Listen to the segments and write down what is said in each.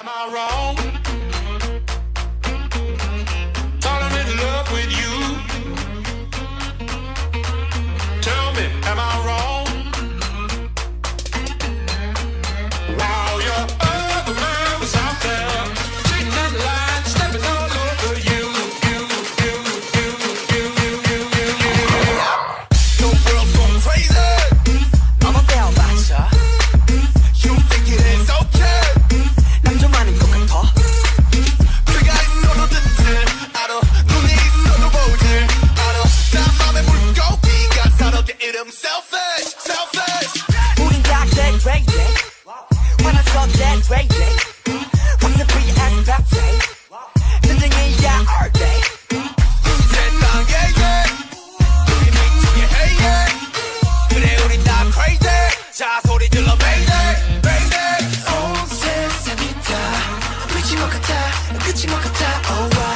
Am I wrong? 口も硬口も硬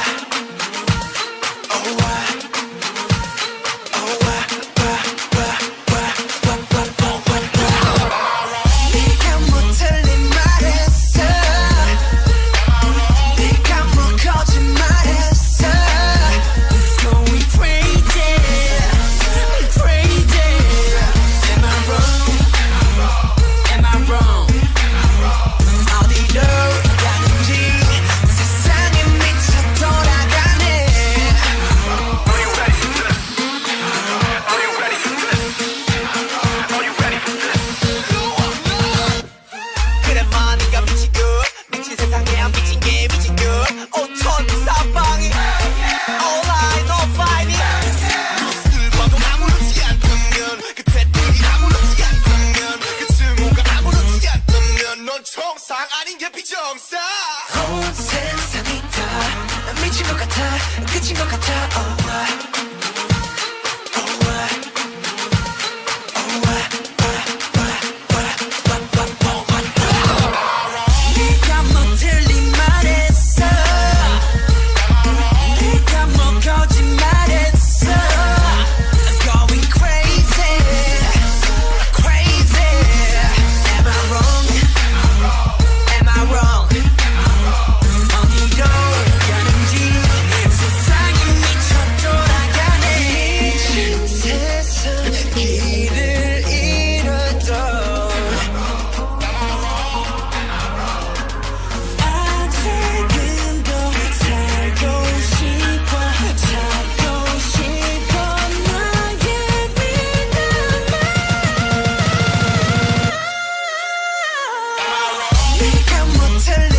온 세상이 다. 미친 것 같아. 끝인 것 같아. oh. tell